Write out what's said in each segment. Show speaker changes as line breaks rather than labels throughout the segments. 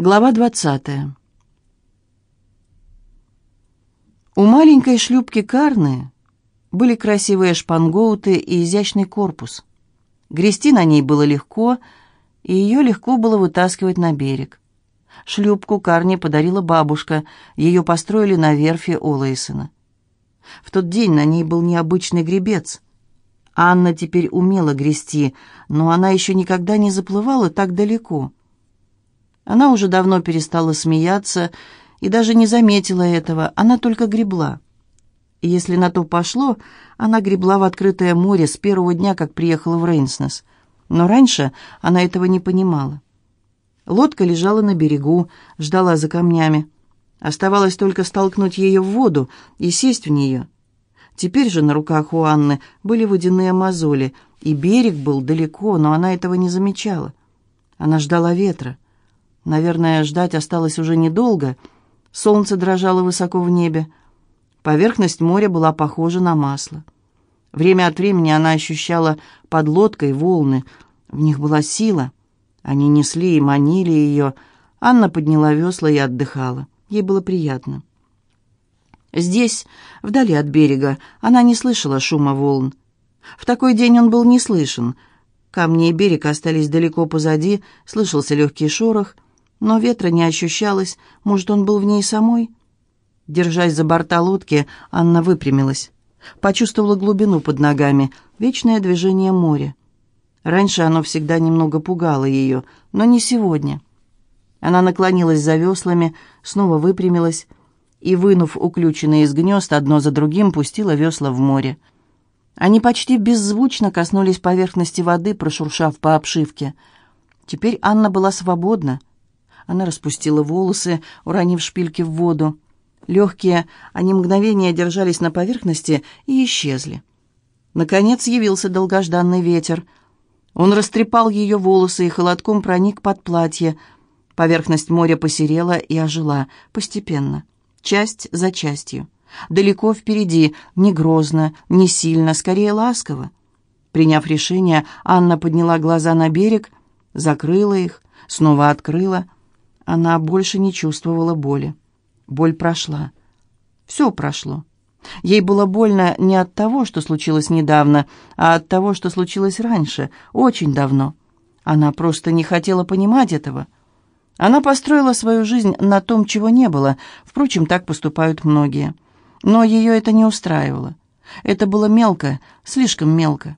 Глава 20. У маленькой шлюпки Карны были красивые шпангоуты и изящный корпус. Грести на ней было легко, и ее легко было вытаскивать на берег. Шлюпку Карне подарила бабушка, ее построили на верфи Олэйсона. В тот день на ней был необычный гребец. Анна теперь умела грести, но она еще никогда не заплывала так далеко — она уже давно перестала смеяться и даже не заметила этого, она только гребла. Если на то пошло, она гребла в открытое море с первого дня, как приехала в Рейнснес. Но раньше она этого не понимала. Лодка лежала на берегу, ждала за камнями. Оставалось только столкнуть ее в воду и сесть в нее. Теперь же на руках у Анны были водяные мозоли, и берег был далеко, но она этого не замечала. Она ждала ветра. Наверное, ждать осталось уже недолго. Солнце дрожало высоко в небе. Поверхность моря была похожа на масло. Время от времени она ощущала под лодкой волны. В них была сила. Они несли и манили ее. Анна подняла весла и отдыхала. Ей было приятно. Здесь, вдали от берега, она не слышала шума волн. В такой день он был не слышен. Камни и берег остались далеко позади, слышался легкий шорох — но ветра не ощущалось, может, он был в ней самой? Держась за борта лодки, Анна выпрямилась. Почувствовала глубину под ногами, вечное движение моря. Раньше оно всегда немного пугало ее, но не сегодня. Она наклонилась за веслами, снова выпрямилась и, вынув уключенные из гнезд, одно за другим пустила весла в море. Они почти беззвучно коснулись поверхности воды, прошуршав по обшивке. Теперь Анна была свободна. Она распустила волосы, уронив шпильки в воду. Легкие, они мгновение держались на поверхности и исчезли. Наконец явился долгожданный ветер. Он растрепал ее волосы и холодком проник под платье. Поверхность моря посерела и ожила, постепенно, часть за частью. Далеко впереди, не грозно, не сильно, скорее ласково. Приняв решение, Анна подняла глаза на берег, закрыла их, снова открыла — она больше не чувствовала боли. Боль прошла. Все прошло. Ей было больно не от того, что случилось недавно, а от того, что случилось раньше, очень давно. Она просто не хотела понимать этого. Она построила свою жизнь на том, чего не было. Впрочем, так поступают многие. Но ее это не устраивало. Это было мелко, слишком мелко.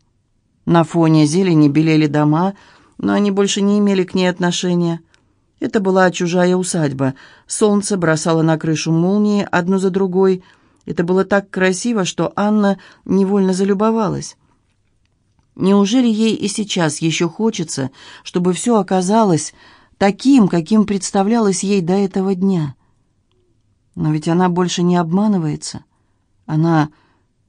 На фоне зелени белели дома, но они больше не имели к ней отношения. Это была чужая усадьба. Солнце бросало на крышу молнии одну за другой. Это было так красиво, что Анна невольно залюбовалась. Неужели ей и сейчас еще хочется, чтобы все оказалось таким, каким представлялось ей до этого дня? Но ведь она больше не обманывается. Она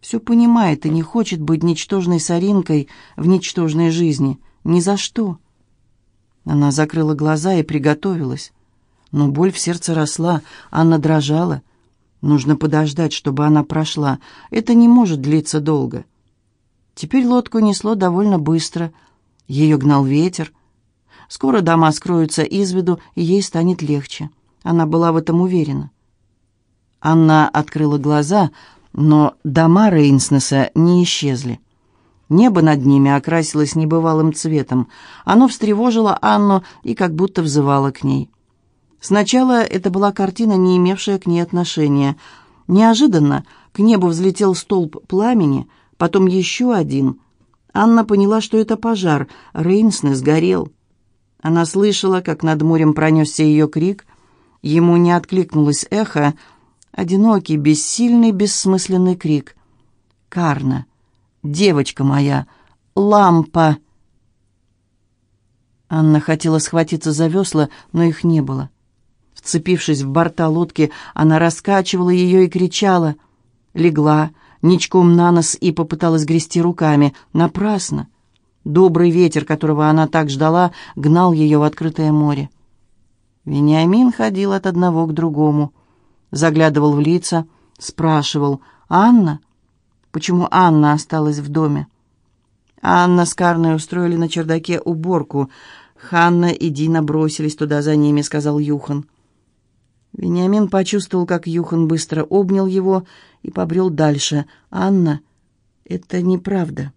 все понимает и не хочет быть ничтожной соринкой в ничтожной жизни. Ни за что. Она закрыла глаза и приготовилась. Но боль в сердце росла, Анна дрожала. Нужно подождать, чтобы она прошла. Это не может длиться долго. Теперь лодку несло довольно быстро. Ее гнал ветер. Скоро дома скроются из виду, и ей станет легче. Она была в этом уверена. Анна открыла глаза, но дома Рейнснеса не исчезли. Небо над ними окрасилось небывалым цветом. Оно встревожило Анну и как будто взывало к ней. Сначала это была картина, не имевшая к ней отношения. Неожиданно к небу взлетел столб пламени, потом еще один. Анна поняла, что это пожар. Рейнсне сгорел. Она слышала, как над морем пронесся ее крик. Ему не откликнулось эхо. Одинокий, бессильный, бессмысленный крик. «Карна!» Девочка моя, лампа!» Анна хотела схватиться за весла, но их не было. Вцепившись в борта лодки, она раскачивала ее и кричала. Легла, ничком на нос и попыталась грести руками. Напрасно. Добрый ветер, которого она так ждала, гнал ее в открытое море. Вениамин ходил от одного к другому. Заглядывал в лица, спрашивал «Анна?» Почему Анна осталась в доме. Анна с Карной устроили на чердаке уборку. Ханна и Дина бросились туда за ними, сказал Юхан. Вениамин почувствовал, как Юхан быстро обнял его и побрел дальше. «Анна, это неправда».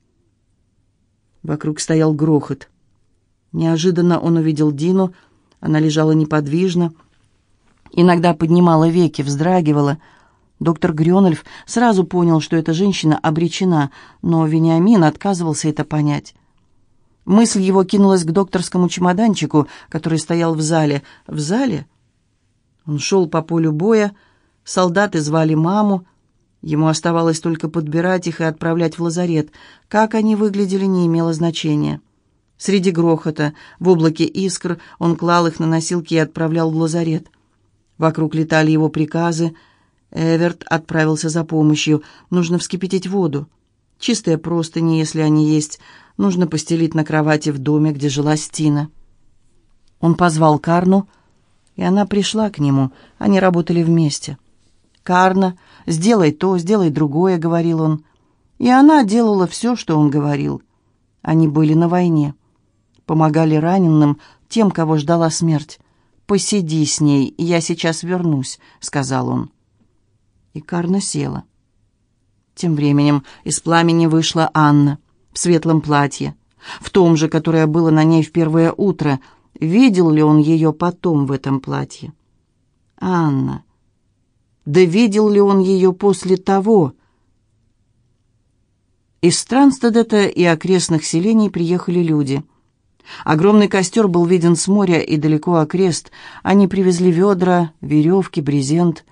Вокруг стоял грохот. Неожиданно он увидел Дину. Она лежала неподвижно. Иногда поднимала веки, вздрагивала. Доктор Грёнольф сразу понял, что эта женщина обречена, но Вениамин отказывался это понять. Мысль его кинулась к докторскому чемоданчику, который стоял в зале. В зале? Он шел по полю боя, солдаты звали маму, ему оставалось только подбирать их и отправлять в лазарет. Как они выглядели, не имело значения. Среди грохота, в облаке искр, он клал их на носилки и отправлял в лазарет. Вокруг летали его приказы. Эверт отправился за помощью. Нужно вскипятить воду. Чистые простыни, если они есть, нужно постелить на кровати в доме, где жила Стина. Он позвал Карну, и она пришла к нему. Они работали вместе. «Карна, сделай то, сделай другое», — говорил он. И она делала все, что он говорил. Они были на войне. Помогали раненым, тем, кого ждала смерть. «Посиди с ней, я сейчас вернусь», — сказал он. И Карна села. Тем временем из пламени вышла Анна в светлом платье, в том же, которое было на ней в первое утро. Видел ли он ее потом в этом платье? Анна. Да видел ли он ее после того? Из Странстедета и окрестных селений приехали люди. Огромный костер был виден с моря и далеко окрест. Они привезли ведра, веревки, брезент.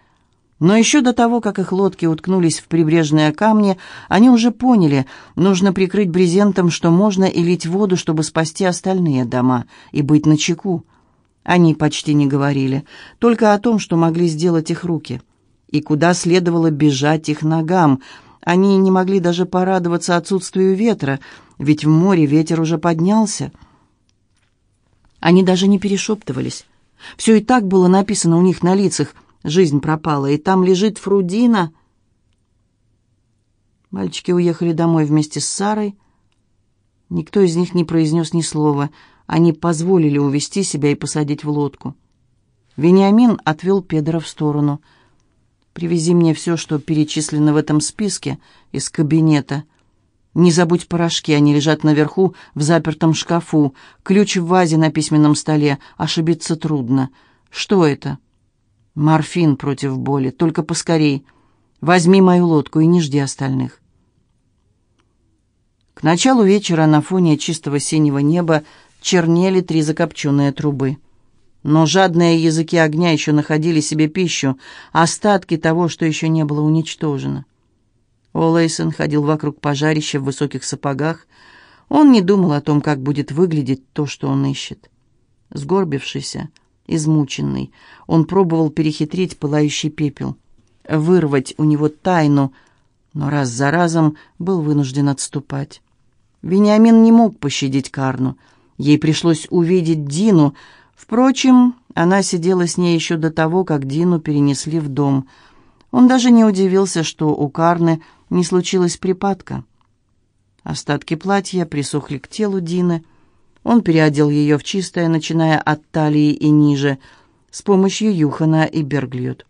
Но еще до того, как их лодки уткнулись в прибрежные камни, они уже поняли, нужно прикрыть брезентом, что можно, и лить воду, чтобы спасти остальные дома и быть начеку. Они почти не говорили, только о том, что могли сделать их руки, и куда следовало бежать их ногам. Они не могли даже порадоваться отсутствию ветра, ведь в море ветер уже поднялся. Они даже не перешептывались. Все и так было написано у них на лицах, Жизнь пропала, и там лежит Фрудина. Мальчики уехали домой вместе с Сарой. Никто из них не произнес ни слова. Они позволили увести себя и посадить в лодку. Вениамин отвел Педро в сторону. «Привези мне все, что перечислено в этом списке, из кабинета. Не забудь порошки, они лежат наверху в запертом шкафу. Ключ в вазе на письменном столе. Ошибиться трудно. Что это?» Морфин против боли, только поскорей. Возьми мою лодку и не жди остальных. К началу вечера на фоне чистого синего неба чернели три закопченные трубы. Но жадные языки огня еще находили себе пищу, остатки того, что еще не было уничтожено. Олэйсон ходил вокруг пожарища в высоких сапогах. Он не думал о том, как будет выглядеть то, что он ищет. Сгорбившийся, измученный. Он пробовал перехитрить пылающий пепел, вырвать у него тайну, но раз за разом был вынужден отступать. Вениамин не мог пощадить Карну. Ей пришлось увидеть Дину. Впрочем, она сидела с ней еще до того, как Дину перенесли в дом. Он даже не удивился, что у Карны не случилось припадка. Остатки платья присохли к телу Дины. Он переодел ее в чистое, начиная от талии и ниже, с помощью Юхана и Берглют.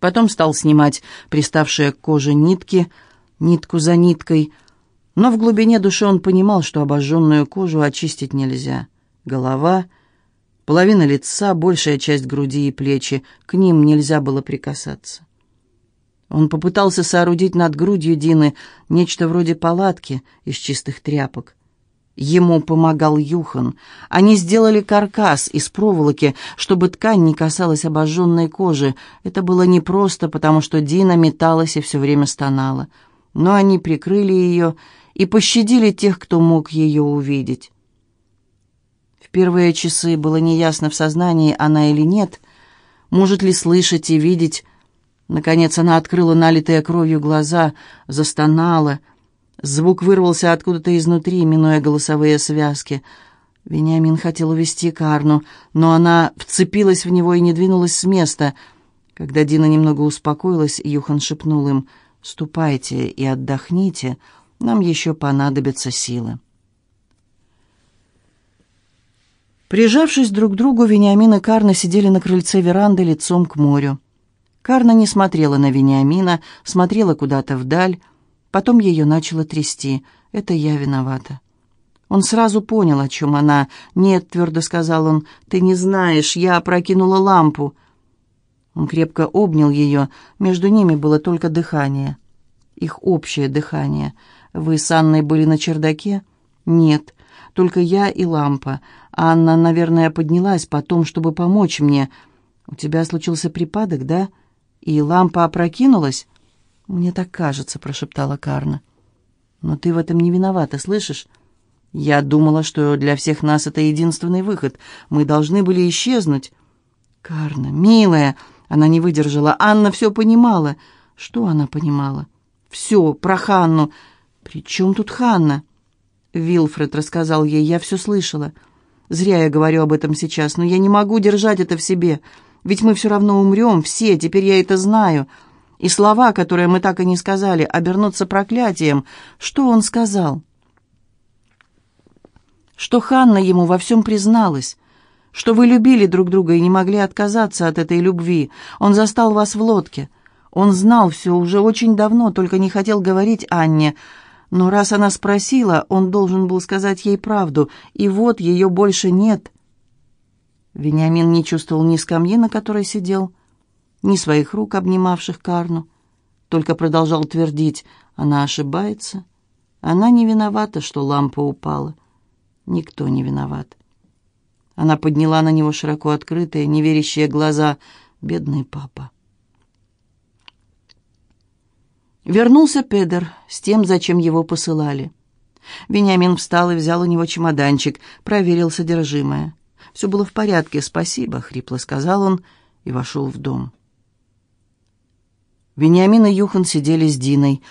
Потом стал снимать приставшие к коже нитки, нитку за ниткой, но в глубине души он понимал, что обожженную кожу очистить нельзя. Голова, половина лица, большая часть груди и плечи, к ним нельзя было прикасаться. Он попытался соорудить над грудью Дины нечто вроде палатки из чистых тряпок. Ему помогал Юхан. Они сделали каркас из проволоки, чтобы ткань не касалась обожженной кожи. Это было непросто, потому что Дина металась и все время стонала. Но они прикрыли ее и пощадили тех, кто мог ее увидеть. В первые часы было неясно в сознании, она или нет, может ли слышать и видеть. Наконец она открыла налитые кровью глаза, застонала — Звук вырвался откуда-то изнутри, минуя голосовые связки. Вениамин хотел увести Карну, но она вцепилась в него и не двинулась с места. Когда Дина немного успокоилась, Юхан шепнул им «Ступайте и отдохните, нам еще понадобятся силы». Прижавшись друг к другу, Вениамин и Карна сидели на крыльце веранды лицом к морю. Карна не смотрела на Вениамина, смотрела куда-то вдаль. Потом ее начало трясти. «Это я виновата». Он сразу понял, о чем она. «Нет», — твердо сказал он, — «ты не знаешь, я опрокинула лампу». Он крепко обнял ее, между ними было только дыхание. Их общее дыхание. «Вы с Анной были на чердаке?» «Нет, только я и лампа. Анна, наверное, поднялась потом, чтобы помочь мне. У тебя случился припадок, да? И лампа опрокинулась?» «Мне так кажется», — прошептала Карна. «Но ты в этом не виновата, слышишь?» «Я думала, что для всех нас это единственный выход. Мы должны были исчезнуть». «Карна, милая!» — она не выдержала. «Анна все понимала». «Что она понимала?» «Все, про Ханну». «При чем тут Ханна?» Вилфред рассказал ей, я все слышала. Зря я говорю об этом сейчас, но я не могу держать это в себе. Ведь мы все равно умрем, все, теперь я это знаю. И слова, которые мы так и не сказали, обернутся проклятием. Что он сказал? Что Ханна ему во всем призналась. Что вы любили друг друга и не могли отказаться от этой любви. Он застал вас в лодке. Он знал все уже очень давно, только не хотел говорить Анне, но раз она спросила, он должен был сказать ей правду, и вот ее больше нет. Вениамин не чувствовал ни скамьи, на которой сидел, ни своих рук, обнимавших Карну, только продолжал твердить, она ошибается, она не виновата, что лампа упала. Никто не виноват. Она подняла на него широко открытые, неверящие глаза. Бедный папа. Вернулся Педер с тем, зачем его посылали. Вениамин встал и взял у него чемоданчик, проверил содержимое. «Все было в порядке, спасибо», — хрипло сказал он и вошел в дом. Вениамин и Юхан сидели с Диной.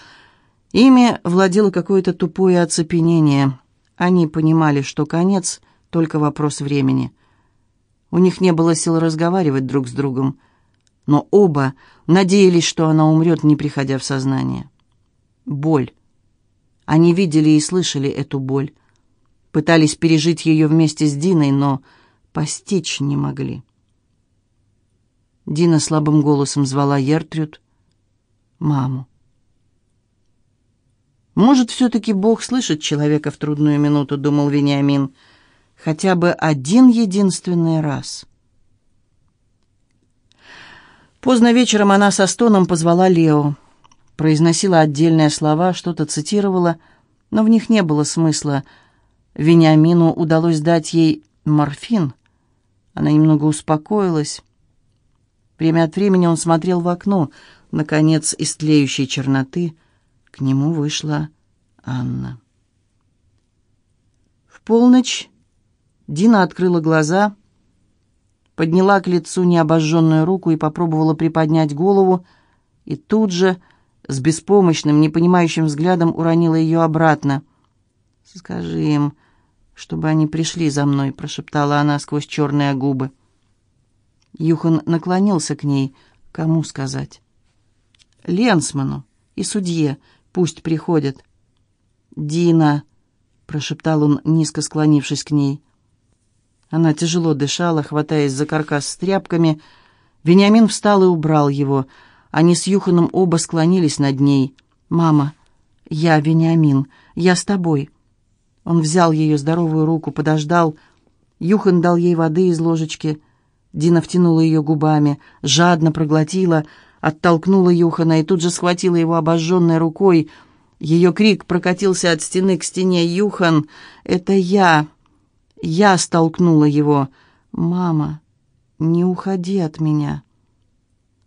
Ими владело какое-то тупое оцепенение. Они понимали, что конец — только вопрос времени. У них не было сил разговаривать друг с другом — но оба надеялись, что она умрет, не приходя в сознание. Боль. Они видели и слышали эту боль. Пытались пережить ее вместе с Диной, но постичь не могли. Дина слабым голосом звала Ертрюд, маму. «Может, все-таки Бог слышит человека в трудную минуту», — думал Вениамин, — «хотя бы один единственный раз». Поздно вечером она со стоном позвала Лео. Произносила отдельные слова, что-то цитировала, но в них не было смысла. Вениамину удалось дать ей морфин. Она немного успокоилась. Время от времени он смотрел в окно. Наконец, из тлеющей черноты к нему вышла Анна. В полночь Дина открыла глаза — подняла к лицу необожженную руку и попробовала приподнять голову, и тут же с беспомощным, непонимающим взглядом уронила ее обратно. «Скажи им, чтобы они пришли за мной», — прошептала она сквозь черные губы. Юхан наклонился к ней. «Кому сказать?» «Ленсману и судье. Пусть приходят». «Дина», — прошептал он, низко склонившись к ней, — она тяжело дышала, хватаясь за каркас с тряпками. Вениамин встал и убрал его. Они с Юханом оба склонились над ней. «Мама, я Вениамин, я с тобой». Он взял ее здоровую руку, подождал. Юхан дал ей воды из ложечки. Дина втянула ее губами, жадно проглотила, оттолкнула Юхана и тут же схватила его обожженной рукой. Ее крик прокатился от стены к стене. «Юхан, это я!» Я столкнула его. «Мама, не уходи от меня».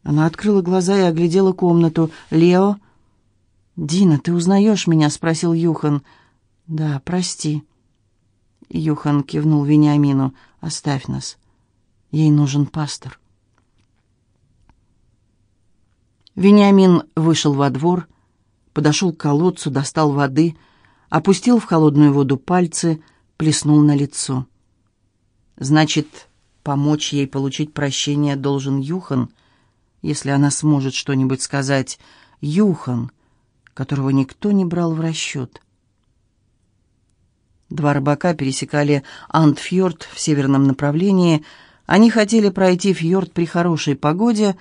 Она открыла глаза и оглядела комнату. «Лео?» «Дина, ты узнаешь меня?» — спросил Юхан. «Да, прости». Юхан кивнул Вениамину. «Оставь нас. Ей нужен пастор». Вениамин вышел во двор, подошел к колодцу, достал воды, опустил в холодную воду пальцы — плеснул на лицо. «Значит, помочь ей получить прощение должен Юхан, если она сможет что-нибудь сказать. Юхан, которого никто не брал в расчет». Два рыбака пересекали Антфьорд в северном направлении. Они хотели пройти фьорд при хорошей погоде.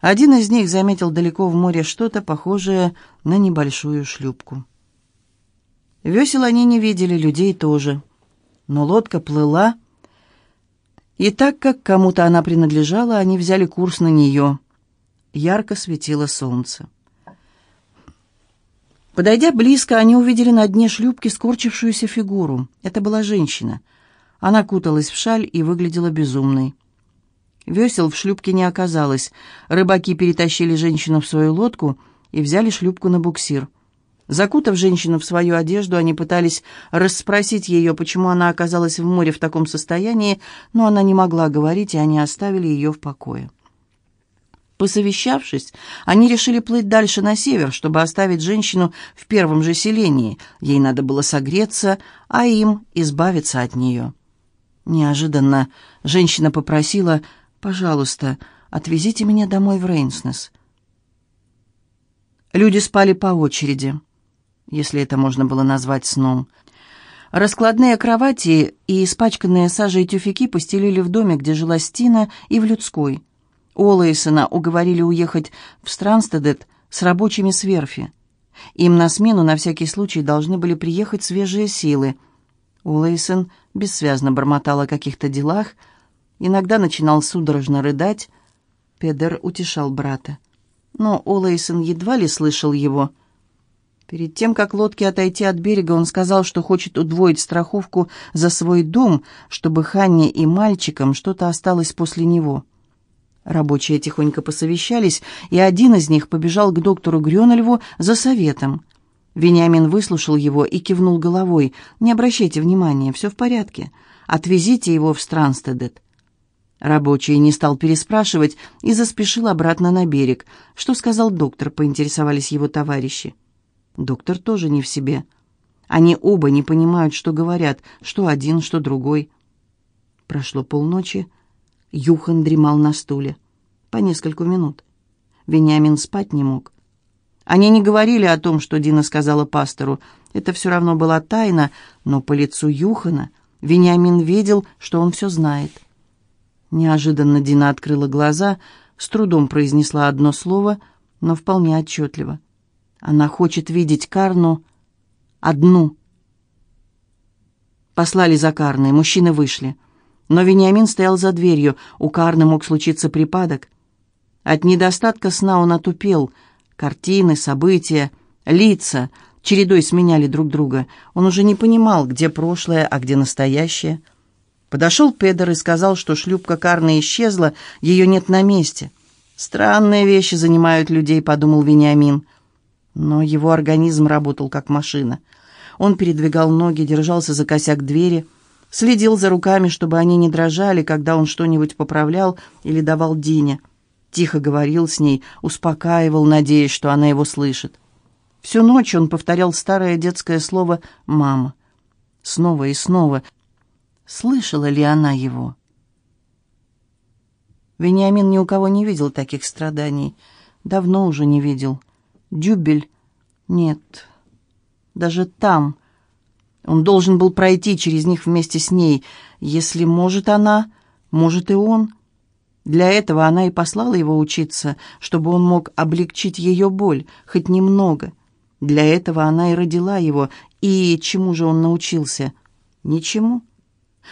Один из них заметил далеко в море что-то похожее на небольшую шлюпку. Весел они не видели, людей тоже. Но лодка плыла, и так как кому-то она принадлежала, они взяли курс на нее. Ярко светило солнце. Подойдя близко, они увидели на дне шлюпки скорчившуюся фигуру. Это была женщина. Она куталась в шаль и выглядела безумной. Весел в шлюпке не оказалось. Рыбаки перетащили женщину в свою лодку и взяли шлюпку на буксир. Закутав женщину в свою одежду, они пытались расспросить ее, почему она оказалась в море в таком состоянии, но она не могла говорить, и они оставили ее в покое. Посовещавшись, они решили плыть дальше на север, чтобы оставить женщину в первом же селении. Ей надо было согреться, а им избавиться от нее. Неожиданно женщина попросила, «Пожалуйста, отвезите меня домой в Рейнснес». Люди спали по очереди, если это можно было назвать сном. Раскладные кровати и испачканные сажей тюфяки постелили в доме, где жила Стина, и в людской – Олэйсона уговорили уехать в Странстедет с рабочими с верфи. Им на смену на всякий случай должны были приехать свежие силы. Олэйсон бессвязно бормотал о каких-то делах, иногда начинал судорожно рыдать. Педер утешал брата. Но Олэйсон едва ли слышал его. Перед тем, как лодке отойти от берега, он сказал, что хочет удвоить страховку за свой дом, чтобы Ханне и мальчикам что-то осталось после него. Рабочие тихонько посовещались, и один из них побежал к доктору Грёнольву за советом. Вениамин выслушал его и кивнул головой. «Не обращайте внимания, все в порядке. Отвезите его в Странстедет». Рабочий не стал переспрашивать и заспешил обратно на берег. «Что сказал доктор?» — поинтересовались его товарищи. Доктор тоже не в себе. Они оба не понимают, что говорят, что один, что другой. Прошло полночи. Юхан дремал на стуле. По нескольку минут. Вениамин спать не мог. Они не говорили о том, что Дина сказала пастору. Это все равно была тайна, но по лицу Юхана Вениамин видел, что он все знает. Неожиданно Дина открыла глаза, с трудом произнесла одно слово, но вполне отчетливо. Она хочет видеть Карну одну. Послали за Карной, мужчины вышли. Но Вениамин стоял за дверью, у Карны мог случиться припадок. От недостатка сна он отупел. Картины, события, лица чередой сменяли друг друга. Он уже не понимал, где прошлое, а где настоящее. Подошел Педер и сказал, что шлюпка Карны исчезла, ее нет на месте. «Странные вещи занимают людей», — подумал Вениамин. Но его организм работал как машина. Он передвигал ноги, держался за косяк двери — следил за руками, чтобы они не дрожали, когда он что-нибудь поправлял или давал Дине. Тихо говорил с ней, успокаивал, надеясь, что она его слышит. Всю ночь он повторял старое детское слово «мама». Снова и снова. Слышала ли она его? Вениамин ни у кого не видел таких страданий. Давно уже не видел. Дюбель? Нет. Даже там, он должен был пройти через них вместе с ней. Если может она, может и он. Для этого она и послала его учиться, чтобы он мог облегчить ее боль, хоть немного. Для этого она и родила его. И чему же он научился? Ничему.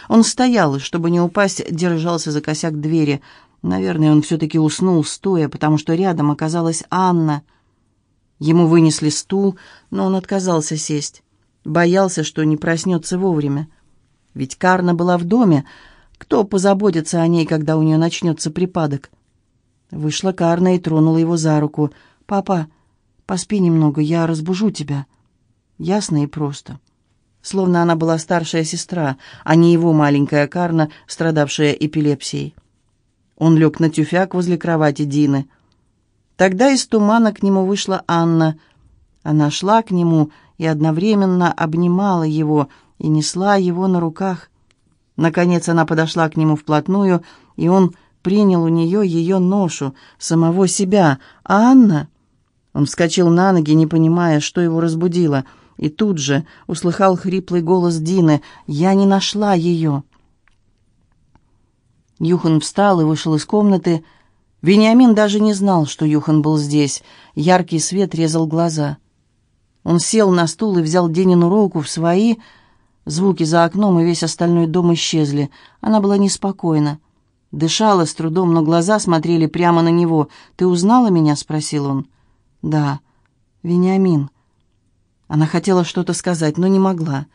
Он стоял, чтобы не упасть, держался за косяк двери. Наверное, он все-таки уснул стоя, потому что рядом оказалась Анна. Ему вынесли стул, но он отказался сесть. Боялся, что не проснется вовремя. Ведь Карна была в доме. Кто позаботится о ней, когда у нее начнется припадок? Вышла Карна и тронула его за руку. «Папа, поспи немного, я разбужу тебя». Ясно и просто. Словно она была старшая сестра, а не его маленькая Карна, страдавшая эпилепсией. Он лег на тюфяк возле кровати Дины. Тогда из тумана к нему вышла Анна. Она шла к нему и одновременно обнимала его и несла его на руках. Наконец она подошла к нему вплотную, и он принял у нее ее ношу, самого себя. А Анна... Он вскочил на ноги, не понимая, что его разбудило. И тут же услыхал хриплый голос Дины. «Я не нашла ее!» Юхан встал и вышел из комнаты. Вениамин даже не знал, что Юхан был здесь. Яркий свет резал глаза. Он сел на стул и взял Динину руку в свои. Звуки за окном и весь остальной дом исчезли. Она была неспокойна. Дышала с трудом, но глаза смотрели прямо на него. «Ты узнала меня?» — спросил он. «Да, Вениамин». Она хотела что-то сказать, но не могла.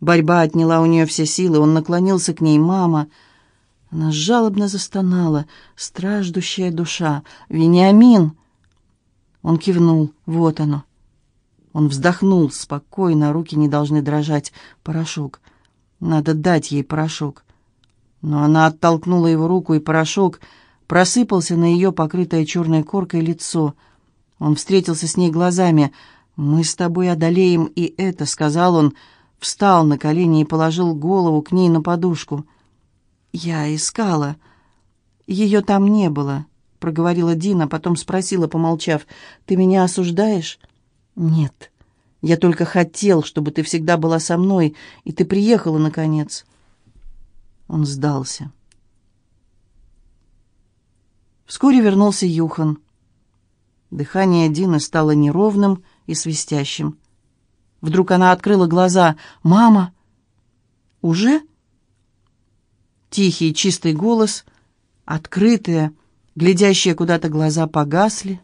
Борьба отняла у нее все силы. Он наклонился к ней. «Мама!» Она жалобно застонала. Страждущая душа. «Вениамин!» Он кивнул. «Вот оно». Он вздохнул спокойно, руки не должны дрожать. Порошок. Надо дать ей порошок. Но она оттолкнула его руку, и порошок просыпался на ее покрытое черной коркой лицо. Он встретился с ней глазами. «Мы с тобой одолеем и это», — сказал он, встал на колени и положил голову к ней на подушку. «Я искала. Ее там не было», — проговорила Дина, потом спросила, помолчав, «Ты меня осуждаешь?» «Нет. Я только хотел, чтобы ты всегда была со мной, и ты приехала, наконец». Он сдался. Вскоре вернулся Юхан. Дыхание Дины стало неровным и свистящим. Вдруг она открыла глаза. «Мама!» «Уже?» Тихий, чистый голос, открытые, глядящие куда-то глаза погасли.